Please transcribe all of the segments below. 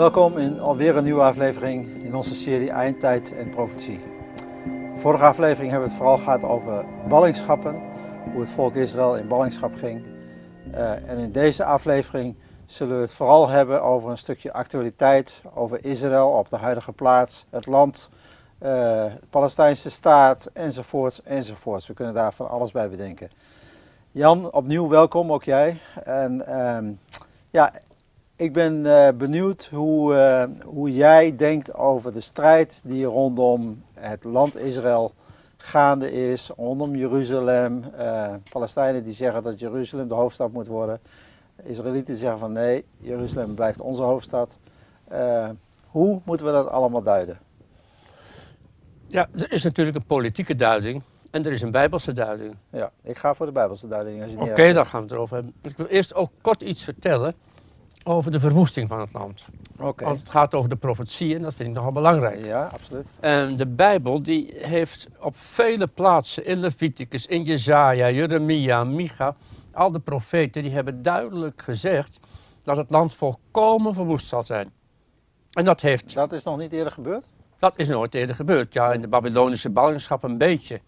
Welkom in alweer een nieuwe aflevering in onze serie Eindtijd en Profetie. Vorige aflevering hebben we het vooral gehad over ballingschappen, hoe het volk Israël in ballingschap ging. Uh, en in deze aflevering zullen we het vooral hebben over een stukje actualiteit, over Israël op de huidige plaats, het land, uh, de Palestijnse staat, enzovoorts, enzovoorts. We kunnen daar van alles bij bedenken. Jan, opnieuw welkom, ook jij. En uh, ja, ik ben uh, benieuwd hoe, uh, hoe jij denkt over de strijd die rondom het land Israël gaande is, rondom Jeruzalem. Uh, Palestijnen die zeggen dat Jeruzalem de hoofdstad moet worden. Israëlieten zeggen van nee, Jeruzalem blijft onze hoofdstad. hoe moeten we dat allemaal duiden? Ja, er is natuurlijk een politieke duiding en er is een bijbelse duiding. Ja, ik ga voor de bijbelse duiding. Oké, okay, daar gaan we het erover hebben. Ik wil eerst ook kort iets vertellen over de verwoesting van het land. Okay. Want het gaat over de profetieën, dat vind ik nogal belangrijk. Ja, absoluut. En de Bijbel die heeft op vele plaatsen, in Leviticus, in Jezaja, Jeremia, Micha, al de profeten, die hebben duidelijk gezegd dat het land volkomen verwoest zal zijn. En dat heeft... Dat is nog niet eerder gebeurd? Dat is nooit eerder gebeurd. Ja, in de Babylonische ballingschap een beetje.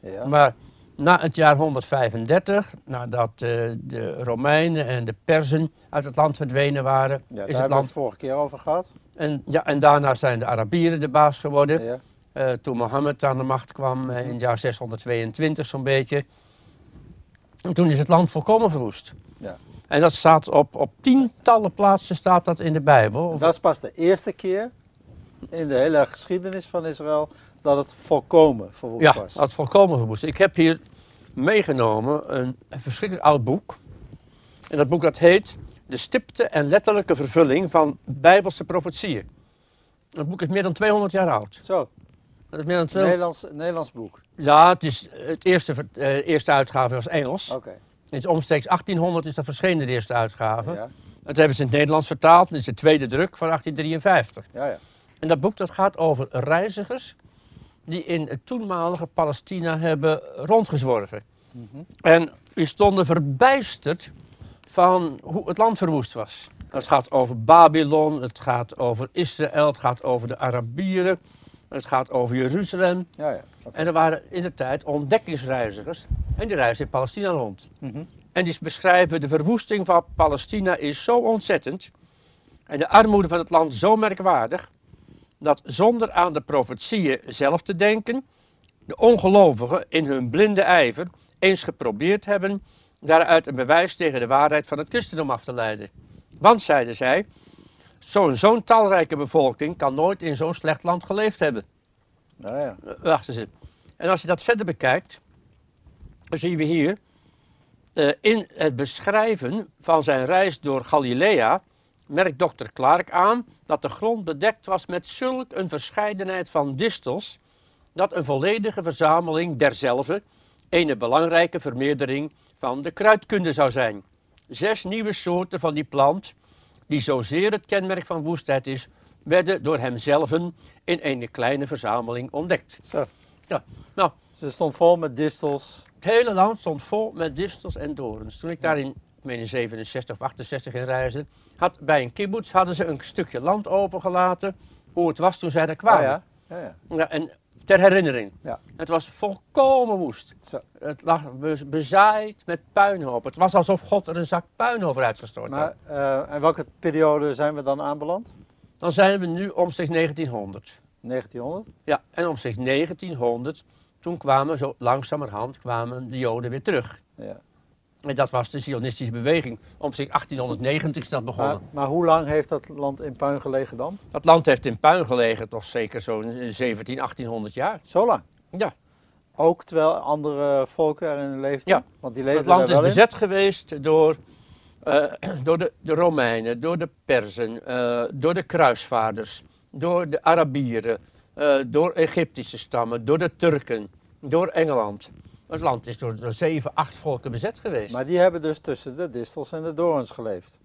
Ja. Maar na het jaar 135, nadat uh, de Romeinen en de Perzen uit het land verdwenen waren, ja, is het land. het vorige keer over gehad. En, ja, en daarna zijn de Arabieren de baas geworden. Ja. Uh, toen Mohammed aan de macht kwam uh, in het jaar 622 zo'n beetje. En toen is het land volkomen verwoest. Ja. En dat staat op, op tientallen plaatsen staat dat in de Bijbel. Dat is pas de eerste keer in de hele geschiedenis van Israël dat het volkomen verwoest ja, was. dat het volkomen verwoest. Ik heb hier meegenomen een, verschrikkelijk oud boek. En dat boek dat heet De stipte en letterlijke vervulling van Bijbelse profetieën. Dat boek is meer dan 200 jaar oud. Zo. Dat is meer dan 200... Nederlands, Nederlands boek. Ja, het, is, het eerste, uh, eerste uitgave was Engels. Oké. Okay. Het is omstreeks 1800 is dat verschenen, de eerste uitgave. Ja. Dat hebben ze in het Nederlands vertaald. Dit is de tweede druk van 1853. Ja, ja. En dat boek dat gaat over reizigers die in het toenmalige Palestina hebben rondgezworven. Mm -hmm. En die stonden verbijsterd van hoe het land verwoest was. Het gaat over Babylon, het gaat over Israël, het gaat over de Arabieren, het gaat over Jeruzalem. Ja, ja. Okay. En er waren in de tijd ontdekkingsreizigers en die reisden in Palestina rond. Mm -hmm. En die beschrijven de verwoesting van Palestina is zo ontzettend en de armoede van het land zo merkwaardig dat zonder aan de profetieën zelf te denken, de ongelovigen in hun blinde ijver eens geprobeerd hebben daaruit een bewijs tegen de waarheid van het christendom af te leiden. Want, zeiden zij, zo'n zo'n talrijke bevolking kan nooit in zo'n slecht land geleefd hebben. Nou ja. Wachten ze. En als je dat verder bekijkt, dan zien we hier uh, in het beschrijven van zijn reis door Galilea merkt dokter Clark aan dat de grond bedekt was met zulk een verscheidenheid van distels, dat een volledige verzameling derzelve een belangrijke vermeerdering van de kruidkunde zou zijn. Zes nieuwe soorten van die plant, die zozeer het kenmerk van woestheid is, werden door hemzelf in een kleine verzameling ontdekt. Zo. Ja, nou, Ze stond vol met distels. het hele land stond vol met distels en dorens. Toen ik daar in, ik meen in 67 of 68 in reisde, had bij een kibbutz hadden ze een stukje land opengelaten, hoe het was toen zij er kwamen. Ah, ja. Ja, ja. Ja, en ter herinnering. Ja. Het was volkomen woest. Zo. Het lag be- bezaaid met puinhoop. Het was alsof God er een zak puin over uitgestort Maar had. uh, en welke periode zijn we dan aanbeland? Dan zijn we nu omstreeks 1900. 1900? Ja, en omstreeks 1900, toen kwamen zo langzamerhand kwamen de Joden weer terug. Ja. En dat was de Zionistische beweging. Omstreeks 1890 is dat begonnen. Maar, maar hoe lang heeft dat land in puin gelegen dan? Dat land heeft in puin gelegen toch zeker zo'n 17, 1800 jaar. Zo lang? Ja, Ook terwijl andere volken erin leefden? Ja. Want die leefden het land is in? bezet geweest door, eh, door de, de Romeinen, door de Perzen, eh, door de kruisvaarders, door de Arabieren, eh, door Egyptische stammen, door de Turken, door Engeland. Het land is door, door zeven, acht volken bezet geweest. Maar die hebben dus tussen de distels en de dorens geleefd.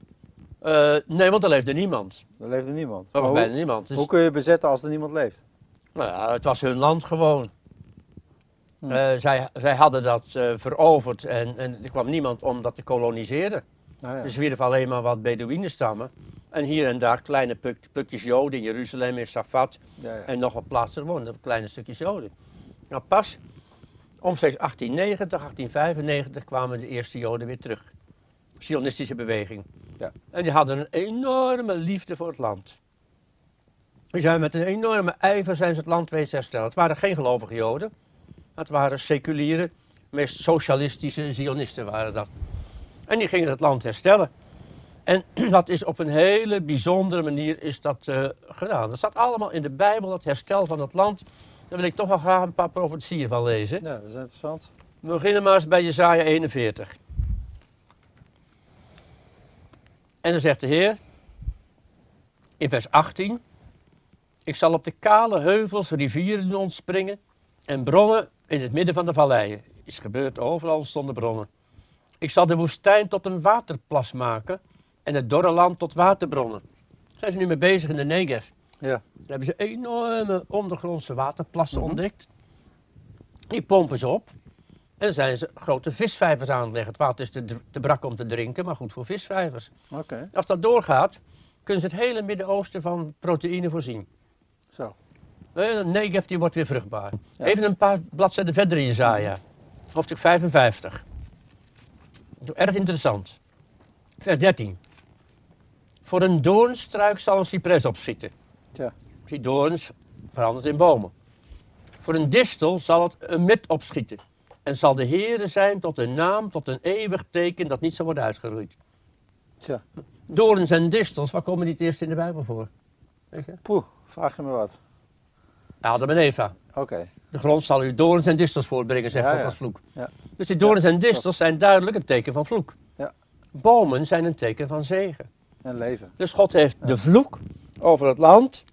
Eh, nee, want er leefde niemand. Er leefde niemand. Er was bijna hoe, niemand. Dus, hoe kun je bezetten als er niemand leeft? nou ja, het was hun land gewoon. Hm. Eh, zij, zij hadden dat eh, veroverd en, en er kwam niemand om dat te koloniseren. Nou ja. Er zwierven alleen maar wat Bedouinenstammen. En hier en daar kleine puk- plukjes Joden in Jeruzalem, in Safat. Ja, ja. En nog wat plaatsen woonden kleine stukjes Joden. Nou, pas omstreeks 1890, 1895 kwamen de eerste Joden weer terug. Zionistische beweging. Ja. En die hadden een enorme liefde voor het land. Die zijn met een enorme ijver zijn ze het land wezen herstellen. Het waren geen gelovige Joden. Het waren seculiere, meest socialistische Zionisten waren dat. En die gingen het land herstellen. En dat is op een hele bijzondere manier is dat eh, gedaan. Dat staat allemaal in de Bijbel, dat herstel van het land. Daar wil ik toch wel graag een paar profetieën van lezen. ja, dat is interessant. We beginnen maar eens bij Jezaja 41. En dan zegt de Heer in vers 18: Ik zal op de kale heuvels rivieren doen ontspringen en bronnen in het midden van de valleien. Is gebeurd, overal stonden bronnen. Ik zal de woestijn tot een waterplas maken en het dorre land tot waterbronnen. Daar zijn ze nu mee bezig in de Negev. Ja. Daar hebben ze enorme ondergrondse waterplassen Mhm. ontdekt. Die pompen ze op. En zijn ze grote visvijvers aan het leggen. Het water is te, te brak om te drinken, maar goed voor visvijvers. Oké, Als dat doorgaat, kunnen ze het hele Midden-Oosten van proteïne voorzien. zo. Eh, De Negev die wordt weer vruchtbaar. Ja. Even een paar bladzijden verder in Jezaja. Hoofdstuk 55. Erg interessant. Vers 13. Voor een doornstruik zal een cipres opschieten. Tja. Die doorns verandert in bomen. Voor een distel zal het een mit opschieten. En zal de Heere zijn tot een naam, tot een eeuwig teken dat niet zal worden uitgeroeid. Tja. Doorns en distels, waar komen die het eerst in de Bijbel voor? Weet je? Poeh, vraag je me wat. Adam en Eva. Oké, De grond zal u dorens en distels voortbrengen, zegt Ja, God ja. als vloek. Ja. Dus die dorens en distels zijn duidelijk een teken van vloek. Ja. Bomen zijn een teken van zegen. en leven. Dus God heeft de vloek over het land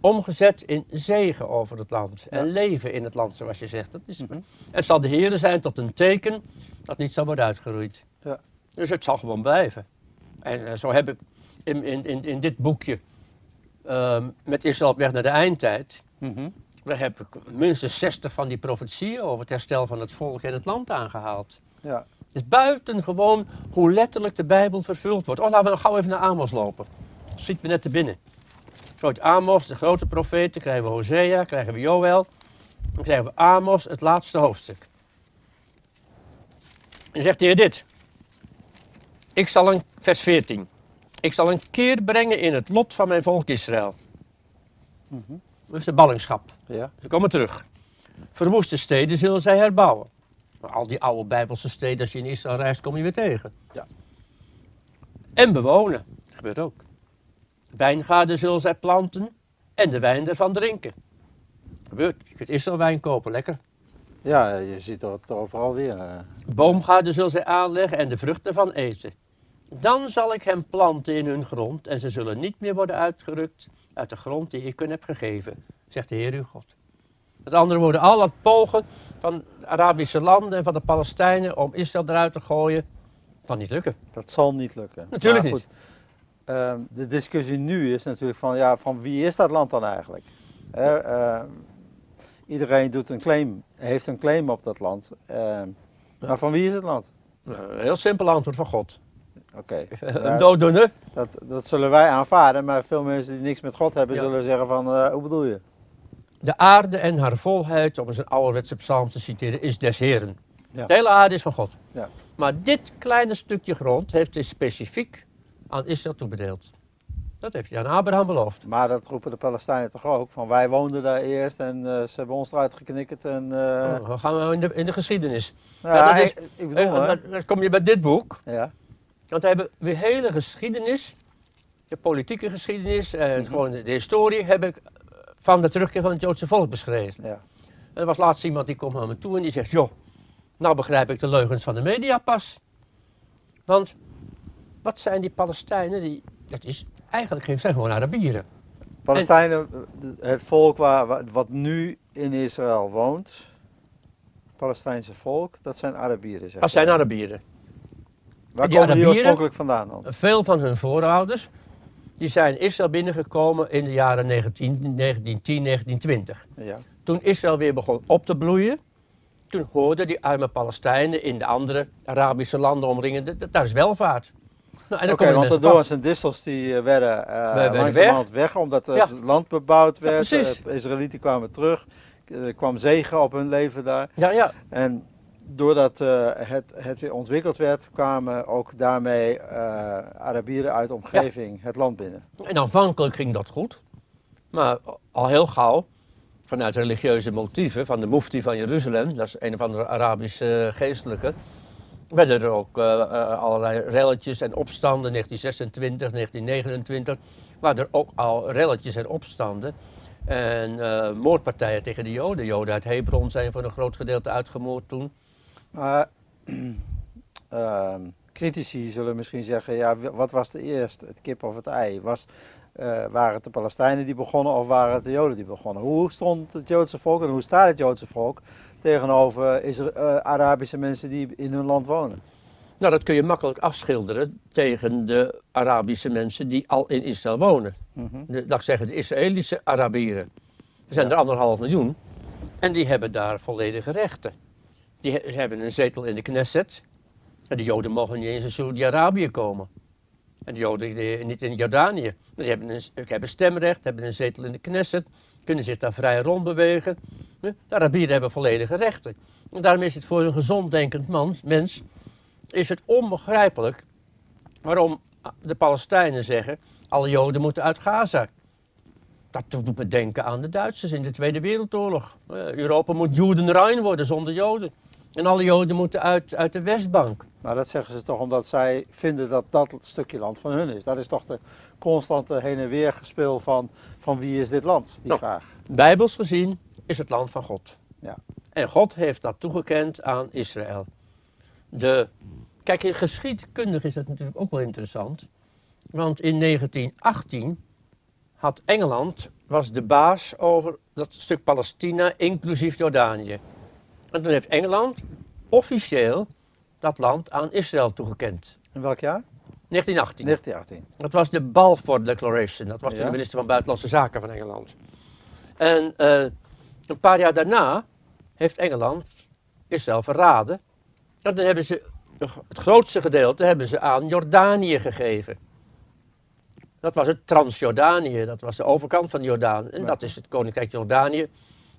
omgezet in zegen over het land. En Ja. leven in het land, zoals je zegt. Dat is, Mhm. Het zal de Heer zijn tot een teken dat niet zal worden uitgeroeid. Ja. Dus het zal gewoon blijven. En eh, zo heb ik in, in, in, in dit boekje ehm, met Israël op weg naar de eindtijd... Mhm. Daar heb ik minstens 60 van die profetieën over het herstel van het volk en het land aangehaald. Ja, Het is buitengewoon hoe letterlijk de Bijbel vervuld wordt. Oh, laten we nog gauw even naar Amos lopen. Dat schiet me net te binnen. Uit Amos, de grote profeet, dan krijgen we Hosea, krijgen we Joël. Dan krijgen we Amos, het laatste hoofdstuk. En zegt de Heer dit. Ik zal een, vers 14. Ik zal een keer brengen in het lot van mijn volk Israël. Mhm. Dat is de ballingschap. ja, Ze komen terug. Verwoeste steden zullen zij herbouwen. Maar al die oude Bijbelse steden, als je in Israël reist, kom je weer tegen. Ja. En bewonen. Dat gebeurt ook. Wijngaarden zullen zij planten en de wijn ervan drinken. Dat gebeurt. Je kunt Israël wijn kopen, lekker. ja, je ziet het overal weer. eh. Boomgaarden zullen zij aanleggen en de vruchten ervan eten. Dan zal ik hen planten in hun grond en ze zullen niet meer worden uitgerukt uit de grond die ik hun heb gegeven, zegt de Heer uw God. Met andere woorden, al dat pogen van de Arabische landen en van de Palestijnen om Israël eruit te gooien, kan niet lukken. Dat zal niet lukken. Natuurlijk niet. Ehm, de discussie nu is natuurlijk van, ja, van wie is dat land dan eigenlijk? Ehm, iedereen doet een claim, heeft een claim op dat land. Ehm, Maar van wie is het land? Een heel simpel antwoord van God. Oké, Een dooddoener. dat, dat zullen wij aanvaarden, maar veel mensen die niks met God hebben Ja. zullen zeggen van, eh, hoe bedoel je? De aarde en haar volheid, om eens een ouderwetse psalm te citeren, is des Heren. Ja. De hele aarde is van God. Ja. Maar dit kleine stukje grond heeft hij specifiek aan Israël toebedeeld. Dat heeft hij aan Abraham beloofd. Maar dat roepen de Palestijnen toch ook, van wij woonden daar eerst en eh, ze hebben ons eruit geknikkerd en... eh, Oh, dan gaan we in de, in de geschiedenis. ja, ja, dat is- ik, ik bedoel, Eh, dan- dan kom je bij dit boek. Ja, Want we hebben weer hele geschiedenis, de politieke geschiedenis en Mhm. gewoon de, de historie, heb ik van de terugkeer van het Joodse volk beschreven. ja. En er was laatst iemand die komt naar me toe en die zegt, joh, nou begrijp ik de leugens van de media pas. Want wat zijn die Palestijnen? Die, dat is eigenlijk geen, zijn gewoon Arabieren. Palestijnen, het volk waar, wa- wat nu in Israël woont, Palestijnse volk, dat zijn Arabieren. Zeg Dat zijn. Arabieren. Waar die komen die oorspronkelijk vandaan dan? Veel van hun voorouders, die zijn Israël binnengekomen in de jaren 19, 1910, 1920. Ja. Toen Israël weer begon op te bloeien, toen hoorden die arme Palestijnen in de andere Arabische landen omringende, dat daar is welvaart. Nou, Oké, want de doorns en distels die eh, werden uh, langzamerhand weg. omdat het land bebouwd werd. de Israëlieten kwamen terug. Er kwam zegen op hun leven daar. Ja, ja. En doordat eh, het, het weer ontwikkeld werd, kwamen ook daarmee eh, Arabieren uit de omgeving het land binnen. En aanvankelijk ging dat goed. Maar al heel gauw, vanuit religieuze motieven, van de mufti van Jeruzalem, dat is een of andere Arabische eh, geestelijke, werden er ook eh, eh, allerlei relletjes en opstanden, 1926, 1929, waren er ook al relletjes en opstanden. En eh, moordpartijen tegen de Joden. De Joden uit Hebron zijn voor een groot gedeelte uitgemoord toen. Maar ehm, critici zullen misschien zeggen, ja, wat was de eerst, het kip of het ei? Was, eh, waren het de Palestijnen die begonnen of waren het de Joden die begonnen? Hoe stond het Joodse volk en hoe staat het Joodse volk tegenover Isra- eh, Arabische mensen die in hun land wonen? Nou, dat kun je makkelijk afschilderen tegen de Arabische mensen die al in Israël wonen. Mhm. de, ik zeggen, de Israëlische Arabieren. Er zijn Ja. er anderhalf miljoen. En die hebben daar volledige rechten. Die he- hebben een zetel in de Knesset. En de Joden mogen niet eens in Saudi-Arabië komen. De Joden die- niet in Jordanië. Die hebben een, hebben stemrecht, hebben een zetel in de Knesset. Kunnen zich daar vrij rond bewegen. De Arabieren hebben volledige rechten. En daarom is het voor een gezond denkend man, mens is het onbegrijpelijk waarom de Palestijnen zeggen alle Joden moeten uit Gaza. Dat doet me denken aan de Duitsers in de Tweede Wereldoorlog. Eh, Europa moet Jodenrein worden zonder Joden. En alle Joden moeten uit, uit de Westbank. Nou, dat zeggen ze toch omdat zij vinden dat dat stukje land van hun is. Dat is toch de constante heen en weer gespeel van, van wie is dit land, die Nou. vraag. Bijbels gezien is het land van God. Ja. En God heeft dat toegekend aan Israël. De, kijk, in geschiedkundig is dat natuurlijk ook wel interessant. Want in 1918 had Engeland, was de baas over dat stuk Palestina, inclusief Jordanië. En toen heeft Engeland officieel dat land aan Israël toegekend. In welk jaar? 1918. 1918. Dat was de Balfour Declaration. Dat was toen Ja. de minister van Buitenlandse Zaken van Engeland. En eh, een paar jaar daarna heeft Engeland Israël verraden. En dan hebben ze het grootste gedeelte hebben ze aan Jordanië gegeven. Dat was het Transjordanië, dat was de overkant van Jordaan. En Ja. dat is het koninkrijk Jordanië.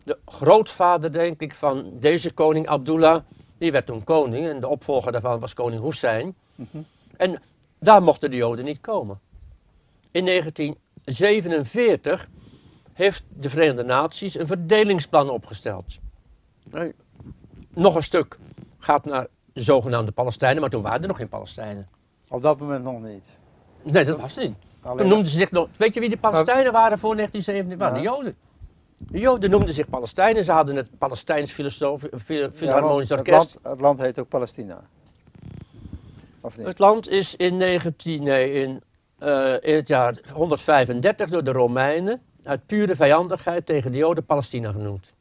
De grootvader, denk ik, van deze koning Abdullah, die werd toen koning. En de opvolger daarvan was koning Hussein. Mhm. En daar mochten de Joden niet komen. In 1947 heeft de Verenigde Naties een verdelingsplan opgesteld. Nog een stuk gaat naar de zogenaamde Palestijnen, maar toen waren er nog geen Palestijnen. Op dat moment nog niet. Nee, dat was niet. Alleen- Toen noemden ze zich nog. Weet je wie de Palestijnen waren voor 1970? waren Ja. de Joden. De Joden noemden zich Palestijnen. Ze hadden het Palestijns Ja, Philharmonisch want het, Orkest. land, het land heet ook Palestina. Of niet? Het land is in, 19, nee, in, eh, in het jaar 135 door de Romeinen uit pure vijandigheid tegen de Joden Palestina genoemd.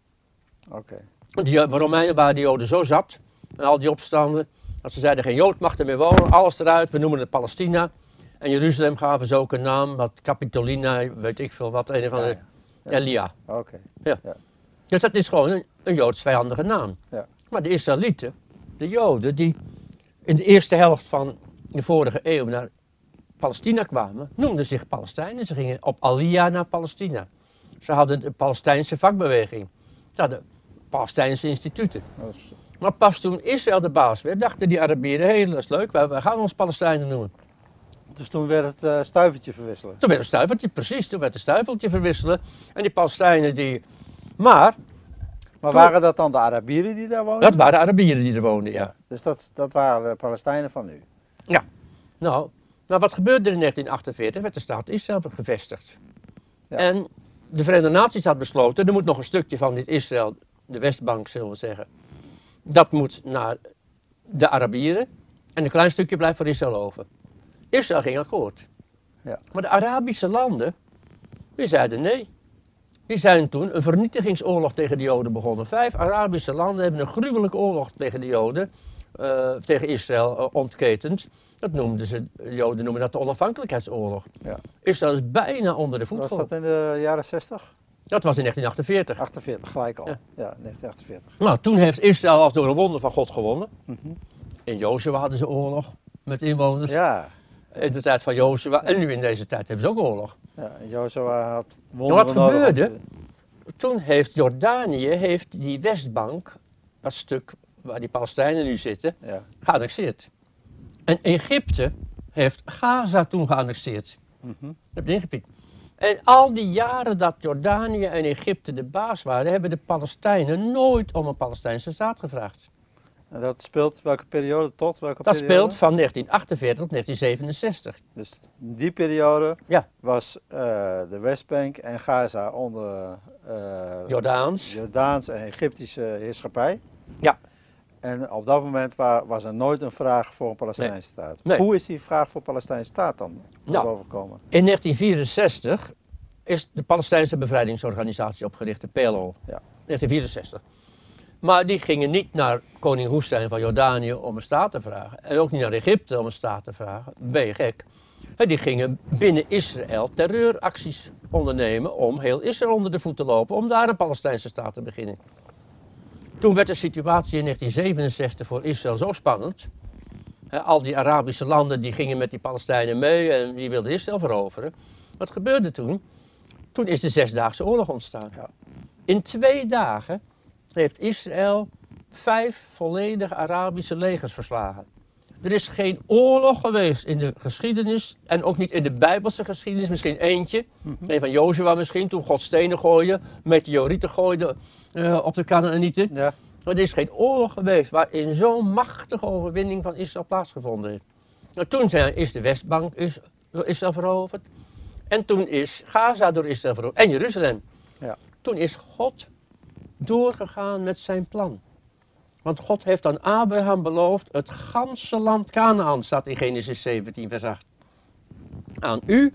Oké. Die de Romeinen waren de Joden zo zat, en al die opstanden, dat ze zeiden geen Jood mag er meer wonen, alles eruit, we noemen het Palestina. En Jeruzalem gaven ze ook een naam, wat Capitolina, weet ik veel wat, een of andere, Ja, Elia. Oké. Dus dat is gewoon een, een Joods vijandige naam. Ja. Maar de Israëlieten, de Joden, die in de eerste helft van de vorige eeuw naar Palestina kwamen, noemden zich Palestijnen. Ze gingen op Aliyah naar Palestina. Ze hadden een Palestijnse vakbeweging. Ze hadden Palestijnse instituten. Is- Maar pas toen Israël de baas werd, dachten die Arabieren, hé, dat is leuk, wij gaan ons Palestijnen noemen. Dus toen werd het stuivertje verwisselen. Toen werd een stuiveltje, precies, toen werd een stuiveltje verwisselen. En die Palestijnen die... Maar, Maar Toen- waren dat dan de Arabieren die daar woonden? dat waren Arabieren die er woonden, ja. Dus dat, dat waren de Palestijnen van nu. Nou, maar wat gebeurde er in 1948? Werd de staat Israël gevestigd. Ja. En de Verenigde Naties had besloten, er moet nog een stukje van dit Israël, de Westbank zullen we zeggen, dat moet naar de Arabieren en een klein stukje blijft voor Israël over. Israël ging akkoord. Ja. Maar de Arabische landen, die zeiden nee. Die zijn toen een vernietigingsoorlog tegen de Joden begonnen. Vijf Arabische landen hebben een gruwelijke oorlog tegen de Joden, eh, tegen Israël eh, ontketend. Dat noemden ze, de Joden noemen dat de onafhankelijkheidsoorlog. Ja. Israël is bijna onder de voet Was dat in de jaren 60? Dat was in 1948. 48, gelijk al. Ja. Ja, 1948. Nou, toen heeft Israël als door een wonder van God gewonnen. Mhm. In Jozua hadden ze oorlog met inwoners. Ja. In de tijd van Jozua. En nu in deze tijd hebben ze ook oorlog. Ja, Jozua had wat wonderen om gebeurde? Toen heeft Jordanië heeft die Westbank, dat stuk waar die Palestijnen nu zitten, Ja, geannexeerd. En Egypte heeft Gaza toen geannexeerd. mhm. Heb je ingepiept. En al die jaren dat Jordanië en Egypte de baas waren, hebben de Palestijnen nooit om een Palestijnse staat gevraagd. En dat speelt welke periode tot welke Dat periode? speelt van 1948 tot 1967. Dus in die periode Ja. was eh, de Westbank en Gaza onder eh, Jordaans. Jordaans en Egyptische heerschappij. Ja. En op dat moment wa- was er nooit een vraag voor een Palestijnse staat. Nee. Hoe is die vraag voor Palestijnse staat dan Nou. gekomen? In 1964 is de Palestijnse bevrijdingsorganisatie opgericht, de PLO. Ja. 1964. Maar die gingen niet naar koning Hussein van Jordanië om een staat te vragen. En ook niet naar Egypte om een staat te vragen. Ben je gek? Die gingen binnen Israël terreuracties ondernemen om heel Israël onder de voet te lopen. Om daar een Palestijnse staat te beginnen. Toen werd de situatie in 1967 voor Israël zo spannend. Al die Arabische landen die gingen met die Palestijnen mee en die wilden Israël veroveren. Wat gebeurde toen? Toen is de Zesdaagse Oorlog ontstaan. In twee dagen heeft Israël vijf volledige Arabische legers verslagen. Er is geen oorlog geweest in de geschiedenis en ook niet in de Bijbelse geschiedenis. Misschien eentje, een van Jozua misschien, toen God stenen gooide, meteorieten gooide eh, op de Canaanieten. Ja, Maar er is geen oorlog geweest waarin zo'n machtige overwinning van Israël plaatsgevonden heeft. Nou, toen zijn, is de Westbank is, door Israël veroverd. En toen is Gaza door Israël veroverd. En Jeruzalem. Ja. Toen is God doorgegaan met zijn plan. Want God heeft aan Abraham beloofd, het ganse land Canaan, staat in Genesis 17 vers 8. Aan u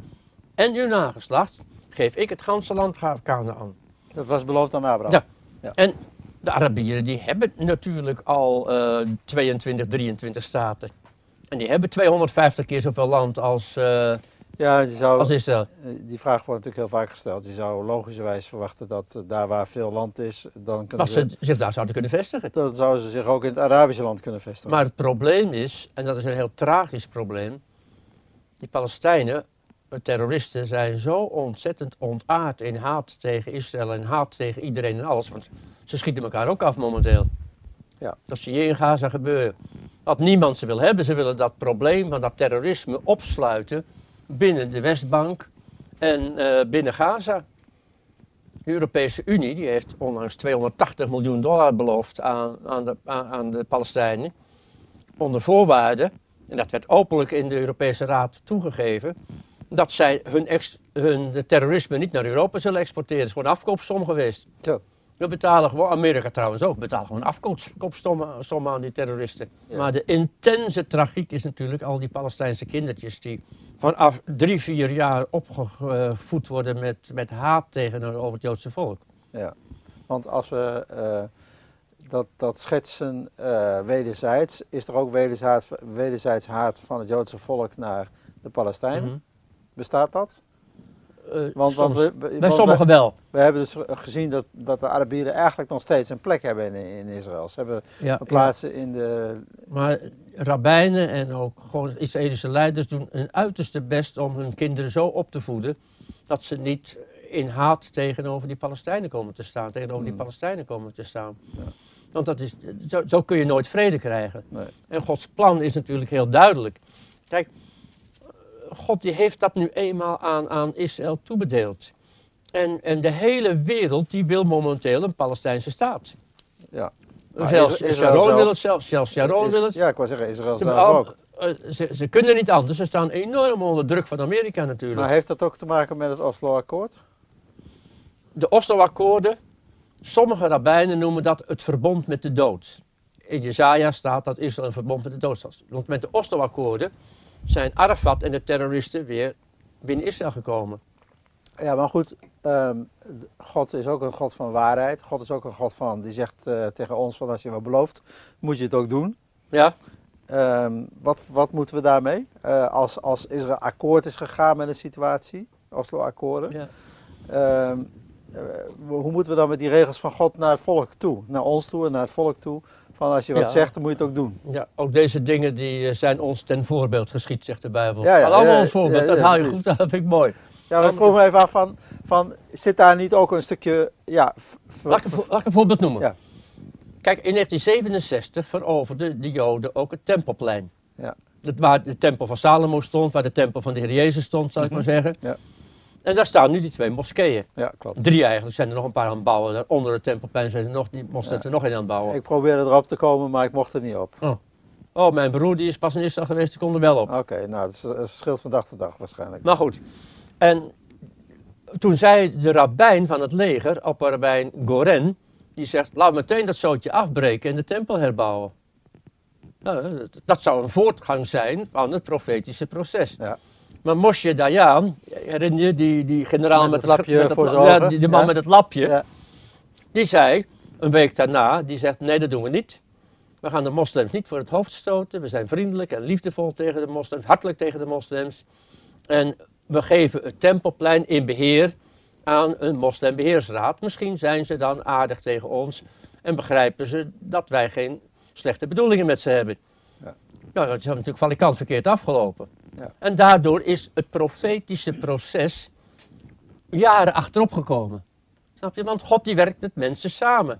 en uw nageslacht geef ik het ganse land Canaan. dat was beloofd aan Abraham. Ja. En de Arabieren die hebben natuurlijk al eh 22, 23 staten. En die hebben 250 keer zoveel land als, eh, Ja, je zou, als Israël. eh, die vraag wordt natuurlijk heel vaak gesteld. Je zou logischerwijs verwachten dat eh, daar waar veel land is, dan, kunnen Dat ze zich daar zouden kunnen vestigen. dan zouden ze zich ook in het Arabische land kunnen vestigen. Maar het probleem is, en dat is een heel tragisch probleem, die Palestijnen, de terroristen, zijn zo ontzettend ontaard in haat tegen Israël en haat tegen iedereen en alles. Want ze schieten elkaar ook af momenteel. Ja. Dat zie je in Gaza gebeuren. Wat niemand ze wil hebben, ze willen dat probleem van dat terrorisme opsluiten binnen de Westbank en eh, binnen Gaza. De Europese Unie die heeft onlangs 280 miljoen dollar beloofd aan, aan, de, aan, de Palestijnen. Onder voorwaarde, en dat werd openlijk in de Europese Raad toegegeven, dat zij hun, ex, hun terrorisme niet naar Europa zullen exporteren. Het is gewoon een afkoopsom geweest. We betalen gewoon, Amerika trouwens ook, betalen gewoon afkoopsommen sommen aan die terroristen. Ja. Maar de intense tragiek is natuurlijk al die Palestijnse kindertjes die vanaf drie, vier jaar opgevoed worden met, met haat tegenover het Joodse volk. Ja, want als we eh, dat, dat schetsen eh, wederzijds, is er ook wederzijds, wederzijds haat van het Joodse volk naar de Palestijnen? Mhm. Bestaat dat? Eh, Want, want, soms- we, we- bij want sommigen we, wel. we hebben dus gezien dat, dat de Arabieren eigenlijk nog steeds een plek hebben in, in Israël. Ze hebben Ja, plaatsen in de... Maar rabbijnen en ook gewoon Israëlische leiders doen hun uiterste best om hun kinderen zo op te voeden dat ze niet in haat tegenover die Palestijnen komen te staan, tegenover die Hmm. Palestijnen komen te staan. Ja. Want dat is, zo, zo kun je nooit vrede krijgen. Nee. En Gods plan is natuurlijk heel duidelijk. Kijk, God die heeft dat nu eenmaal aan, aan Israël toebedeeld. En, en de hele wereld die wil momenteel een Palestijnse staat. Ja. Zelfs Israël Sharon zelf- wil het zelf, zelfs Sharon Is- wil het. Ja, ik wou zeggen, Israël Ze, zelf al- ook. eh, ze, ze kunnen niet anders. Ze staan enorm onder druk van Amerika natuurlijk. Maar heeft dat ook te maken met het Oslo-akkoord? De Oslo-akkoorden, sommige rabbijnen noemen dat het verbond met de dood. In Jezaja staat dat Israël een verbond met de dood was. Want met de Oslo-akkoorden zijn Arafat en de terroristen weer binnen Israël gekomen. Ja, maar goed, ehm, God is ook een God van waarheid. God is ook een God van, die zegt eh, tegen ons van als je wat belooft, moet je het ook doen. Ja? Ehm, wat, wat moeten we daarmee? Eh, als, als Israël akkoord is gegaan met een situatie, Oslo-akkoorden. ja. Ehm, eh, hoe moeten we dan met die regels van God naar het volk toe? Naar ons toe en naar het volk toe? Van als je wat Ja. zegt, dan moet je het ook doen. Ja, ook deze dingen die eh, zijn ons ten voorbeeld geschied, zegt de Bijbel. Ja, ja, allemaal ja, ons voorbeeld, dat haal je goed dat vind ik mooi. Ja, maar ik vroeg me even af van, van, zit daar niet ook een stukje, ja... Laat ik, een, vo- laat ik een voorbeeld noemen. Ja. Kijk, in 1967 veroverden de Joden ook het Tempelplein. Ja. Dat waar de tempel van Salomo stond, waar de tempel van de Heer Jezus stond, zal ik maar zeggen. Mhm. Ja. En daar staan nu die twee moskeeën. ja, klopt. Drie eigenlijk, zijn er nog een paar aan het bouwen. Daar onder het Tempelplein zijn er nog, die moslims er nog een aan het bouwen. Ik probeerde erop te komen, maar ik mocht er niet op. Oh, mijn broer die is pas in Israël geweest, die kon er wel op. Oké, nou, het, is, het verschilt van dag tot dag waarschijnlijk. Maar goed. En toen zei de rabbijn van het leger, opperrabbijn Goren, die zegt, laat meteen dat zootje afbreken en de tempel herbouwen. Nou, dat, dat zou een voortgang zijn van het profetische proces. Ja. Maar Moshe Dayan, herinner je, die, die generaal Met met, het lapje met voor ja, die, de man Ja. met het lapje, Ja, die zei, een week daarna, die zegt, nee dat doen we niet. We gaan de moslims niet voor het hoofd stoten. We zijn vriendelijk en liefdevol tegen de moslims, hartelijk tegen de moslims. En we geven het tempelplein in beheer aan een moslimbeheersraad. Misschien zijn ze dan aardig tegen ons en begrijpen ze dat wij geen slechte bedoelingen met ze hebben. Ja. Nou, dat is natuurlijk valikant verkeerd afgelopen. Ja. En daardoor is het profetische proces jaren achterop gekomen. Snap je? Want God die werkt met mensen samen.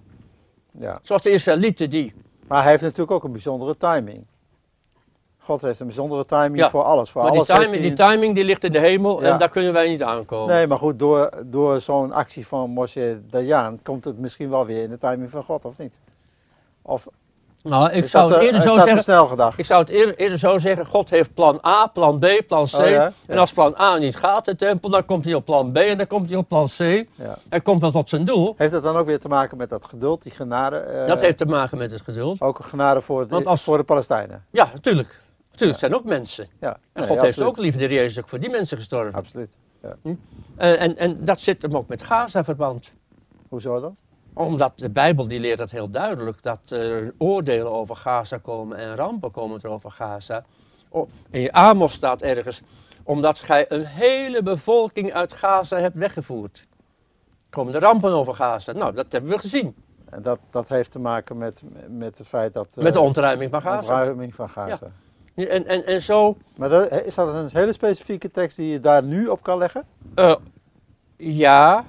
ja. Zoals de Israëlieten die. Maar hij heeft natuurlijk ook een bijzondere timing. God heeft een bijzondere timing Ja. voor alles. Voor Maar die alles timing, hij die timing die ligt in de hemel Ja. en daar kunnen wij niet aankomen. Nee, maar goed, door, door zo'n actie van Moshe Dayan komt het misschien wel weer in de timing van God, of niet? Of Nou, ik is zou dat, het eh, eerder zo dat zeggen. snel gedacht? Ik zou het eerder, eerder zo zeggen, God heeft plan A, plan B, plan C. Oh ja? Ja. En als plan A niet gaat, de tempel, dan komt hij op plan B en dan komt hij op plan C. Ja. Hij komt wel tot zijn doel. Heeft dat dan ook weer te maken met dat geduld, die genade? eh, dat heeft te maken met het geduld. Ook een genade voor, als- voor de Palestijnen? Ja, natuurlijk. Natuurlijk zijn ook mensen. Ja. En Nee, God heeft ook lief, de Heer Jezus is ook voor die mensen gestorven. Absoluut. En, en, en dat zit hem ook met Gaza verband. Hoezo dan? Omdat de Bijbel die leert dat heel duidelijk, dat er oordelen over Gaza komen en rampen komen er over Gaza. Oh, in je Amos staat ergens, omdat gij een hele bevolking uit Gaza hebt weggevoerd. Komen er rampen over Gaza? Nou, dat hebben we gezien. En dat, dat heeft te maken met, met het feit dat... eh, Met de ontruiming van Gaza. ontruiming van Gaza. En, en, en zo, Maar dat, is dat een hele specifieke tekst die je daar nu op kan leggen? eh, ja,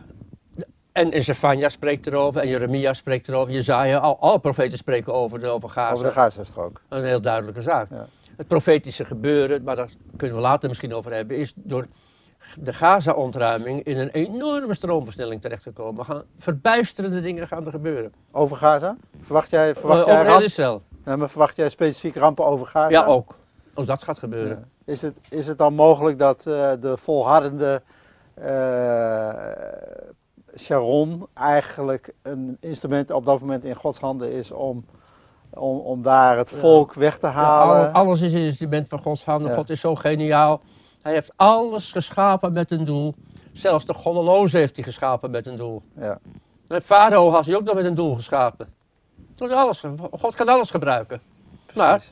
en, en Zefania spreekt erover, en Jeremia spreekt erover, Jezaja, al, alle profeten spreken over, de, over Gaza. Over de Gazastrook. Dat is een heel duidelijke zaak. Ja. Het profetische gebeuren, maar daar kunnen we later misschien over hebben, is door de Gaza-ontruiming in een enorme stroomversnelling terechtgekomen. Er gaan verbijsterende dingen gaan er gebeuren. Over Gaza? Verwacht jij, verwacht Eh, jij, Israël. Nee, maar verwacht jij specifiek rampen over Gaza? Ja, ook. Ook dat gaat gebeuren. Ja. Is, het, is het dan mogelijk dat eh, de volhardende eh, Sharon eigenlijk een instrument op dat moment in Gods handen is om, om, om daar het Ja. volk weg te halen? al- alles is een instrument van Gods handen. Ja. God is zo geniaal. Hij heeft alles geschapen met een doel. Zelfs de goddeloze heeft hij geschapen met een doel. Ja. En Farao had hij ook nog met een doel geschapen. Alles. God kan alles gebruiken. Maar.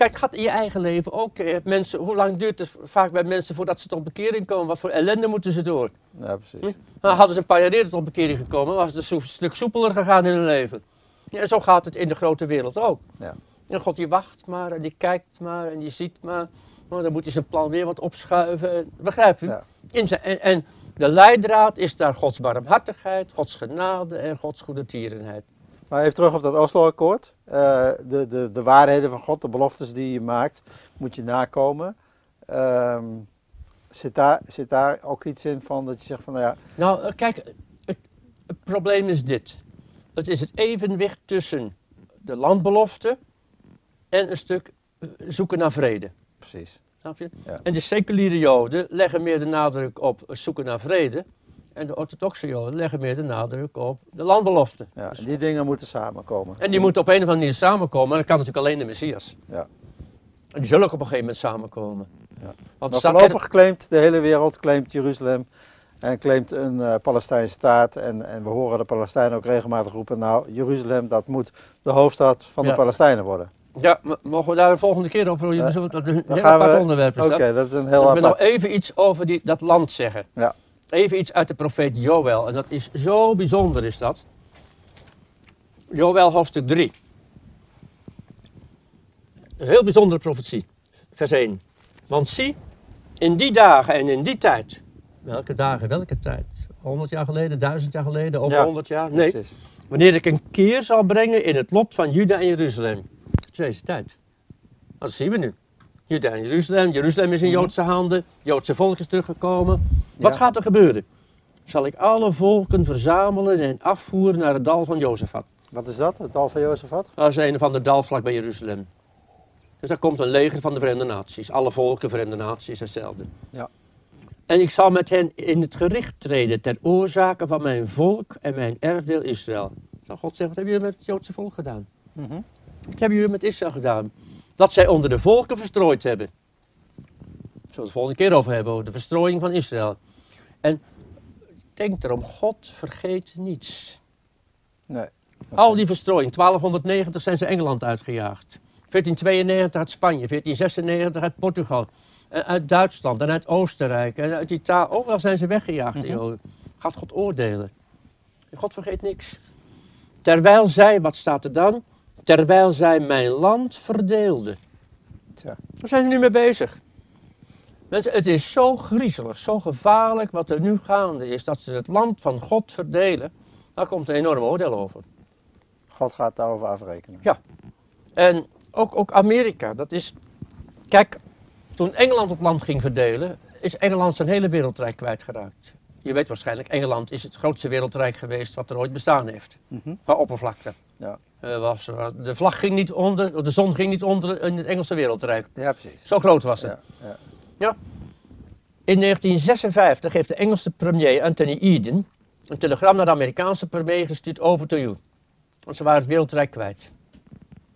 Kijk, het gaat in je eigen leven ook. eh, Mensen, hoe lang duurt het vaak bij mensen voordat ze tot bekering komen? Wat voor ellende moeten ze door? Ja, precies. Hm? Nou, hadden ze een paar jaar eerder tot bekering gekomen, was het een stuk soepeler gegaan in hun leven. Ja, en zo gaat het in de grote wereld ook. Ja. En God die wacht maar en die kijkt maar en die ziet maar. Maar dan moet hij zijn plan weer wat opschuiven. Begrijp u? Ja. In zijn, en, en de leidraad is daar Gods barmhartigheid, Gods genade en Gods goede tierenheid. Maar even terug op dat Oslo-akkoord. Eh, de, de, de waarheden van God, de beloftes die je maakt, moet je nakomen. Ehm, zit, daar, zit daar ook iets in van dat je zegt van, nou ja, Nou, eh, kijk, het, het probleem is dit. Het is het evenwicht tussen de landbelofte en een stuk eh, zoeken naar vrede. precies. Snap je? Ja. En de seculiere Joden leggen meer de nadruk op zoeken naar vrede. En de orthodoxe Joden leggen meer de nadruk op de landbelofte. Ja, Dus- die dingen moeten samenkomen. en die moeten op een of andere manier samenkomen. En dat kan natuurlijk alleen de Messias. Ja. En die zullen ook op een gegeven moment samenkomen. Ja. Want Maar er voorlopig claimt de hele wereld, claimt Jeruzalem en claimt een eh Palestijnse staat. En, en we horen de Palestijnen ook regelmatig roepen, nou Jeruzalem dat moet de hoofdstad van de. Palestijnen worden. Ja, mogen we daar een volgende keer over? Ja, Dat is een heel apart we- onderwerp. Oké, dat. dat is een Dus heel ik wil nog apart. even iets over die, dat land zeggen. Ja. Even iets uit de profeet Joël. En dat is zo bijzonder is dat. Joël hoofdstuk 3. een heel bijzondere profetie. Vers 1. Want zie, in die dagen en in die tijd. Welke dagen, welke tijd? 100 jaar geleden, 1000 jaar geleden, over Ja, 100 jaar? Nee. Precies. Wanneer ik een keer zal brengen in het lot van Juda en Jeruzalem. Is deze tijd. Dat zien we nu. Juda en Jeruzalem. Jeruzalem is in Mhm. Joodse handen. Joodse volk is teruggekomen. Wat gaat er gebeuren? Zal ik alle volken verzamelen en afvoeren naar het dal van Jozefat. Wat is dat? Het dal van Jozefat? Dat is een of ander dal vlak bij Jeruzalem. Dus daar komt een leger van de Verenigde Naties. Alle volken, Verenigde Naties, hetzelfde. Ja. En ik zal met hen in het gericht treden ter oorzake van mijn volk en mijn erfdeel Israël. Nou, God zegt, wat hebben jullie met het Joodse volk gedaan? Mhm. Wat hebben jullie met Israël gedaan? Dat zij onder de volken verstrooid hebben. Zullen we het de volgende keer over hebben, over de verstrooiing van Israël. En denk erom, God vergeet niets. Nee. Al die verstrooiing, 1290 zijn ze Engeland uitgejaagd. 1492 uit Spanje, 1496 uit Portugal. En uit Duitsland en uit Oostenrijk en uit Italië. Overal zijn ze weggejaagd, Joden. Gaat God oordelen. En God vergeet niks. Terwijl zij, wat staat er dan? Terwijl zij mijn land verdeelden. Tja. Daar zijn ze nu mee bezig. Mensen, het is zo griezelig, zo gevaarlijk wat er nu gaande is. Dat ze het land van God verdelen. Daar komt een enorm oordeel over. God gaat daarover afrekenen. En ook, ook Amerika, dat is... Kijk, toen Engeland het land ging verdelen, is Engeland zijn hele wereldrijk kwijtgeraakt. Je weet waarschijnlijk, Engeland is het grootste wereldrijk geweest wat er ooit bestaan heeft. Mhm. Qua oppervlakte. Ja. Eh, was- de vlag ging niet onder, de zon ging niet onder in het Engelse wereldrijk. Ja, precies. Zo groot was het. Ja, ja. In 1956 heeft de Engelse premier Anthony Eden een telegram naar de Amerikaanse premier gestuurd over to you. Want ze waren het wereldrijk kwijt.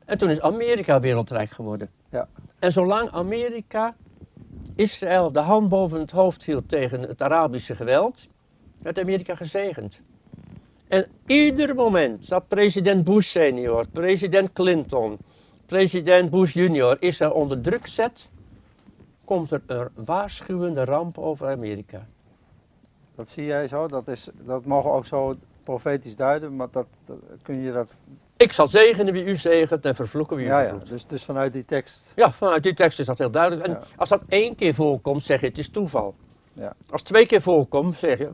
En toen is Amerika wereldrijk geworden. Ja. En zolang Amerika Israël de hand boven het hoofd hield tegen het Arabische geweld, werd Amerika gezegend. En ieder moment dat president Bush senior, president Clinton, president Bush junior Israël onder druk zet, komt er een waarschuwende ramp over Amerika. Dat zie jij zo. Dat, is, dat mogen ook zo profetisch duiden. Maar dat, dat- kun je dat... Ik zal zegenen wie u zegent en vervloeken wie u Ja, ja. vervloekt. Dus, dus vanuit die tekst. Ja, vanuit die tekst is dat heel duidelijk. En Ja. als dat één keer voorkomt, zeg je het is toeval. Ja. Als het twee keer voorkomt, zeg je,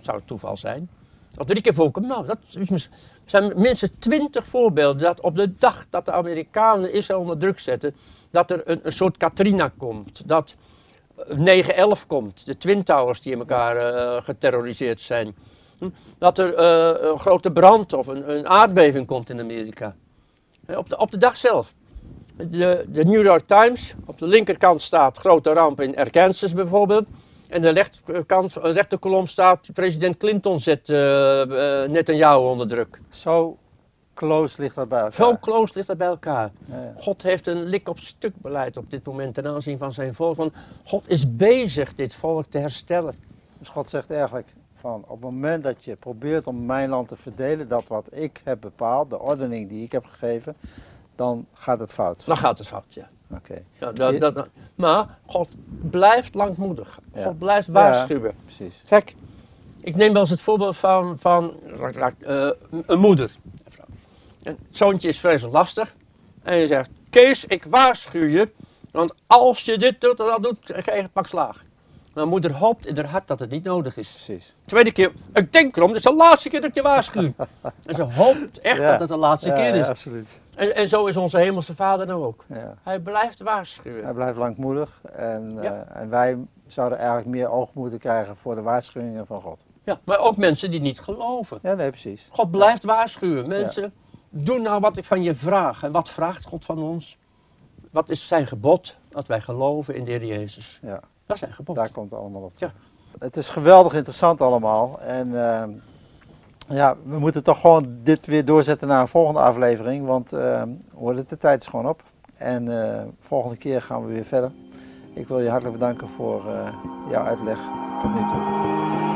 zou het toeval zijn. Als drie keer voorkomt, nou, dat is zijn minstens twintig voorbeelden dat op de dag dat de Amerikanen Israël onder druk zetten, dat er een, soort Katrina komt. Dat eh, 9-11 komt, de Twin Towers die in elkaar eh, geterroriseerd zijn. Hm? Dat er eh, een grote brand of een, een aardbeving komt in Amerika. Op de, op de dag zelf. De, de New York Times, op de linkerkant staat grote ramp in Arkansas bijvoorbeeld. En de rechterkant, rechterkolom staat president Clinton zet uh, Netanyahu onder druk. Zo close ligt dat bij elkaar. Zo close ligt dat bij elkaar. Ja, ja. God heeft een lik op stuk beleid op dit moment ten aanzien van zijn volk. Want God is bezig dit volk te herstellen. Dus God zegt eigenlijk van op het moment dat je probeert om mijn land te verdelen, dat wat ik heb bepaald, de ordening die ik heb gegeven, dan gaat het fout. Dan gaat het fout, ja. Oké, ja dat, dat, dat- maar God blijft langmoedig. Ja. God blijft waarschuwen. precies. Kijk, ik neem wel eens het voorbeeld van, van eh, een moeder. Een zoontje is vreselijk lastig. En je zegt, Kees, ik waarschuw je. Want als je dit doet, dat doet, krijg je een pak slaag. Mijn moeder hoopt in haar hart dat het niet nodig is. precies. Tweede keer, ik denk erom, dit is de laatste keer dat ik je waarschuw. en ze hoopt echt Ja. dat het de laatste Ja, keer is. ja, absoluut. En, en zo is onze hemelse vader nou ook. Hij blijft waarschuwen. Hij blijft langmoedig en, eh, en wij zouden eigenlijk meer oog moeten krijgen voor de waarschuwingen van God. Ja, maar ook mensen die niet geloven. Ja, nee, precies. God blijft waarschuwen. Mensen, doe nou wat ik van je vraag. En wat vraagt God van ons? Wat is zijn gebod? Dat wij geloven in de Heer Jezus. Ja, Dat is zijn gebod. daar komt het allemaal op. Ja. Het is geweldig interessant allemaal. En eh, ja, we moeten toch gewoon dit weer doorzetten naar een volgende aflevering. Want hoor, de tijd is gewoon op. En eh, volgende keer gaan we weer verder. Ik wil je hartelijk bedanken voor eh, jouw uitleg tot nu toe.